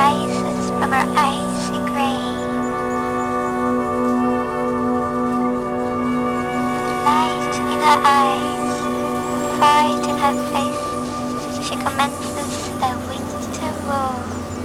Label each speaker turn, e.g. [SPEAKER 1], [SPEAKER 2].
[SPEAKER 1] rises from her icy grave. Light in her eyes, fright in her face, she commences the winter roar.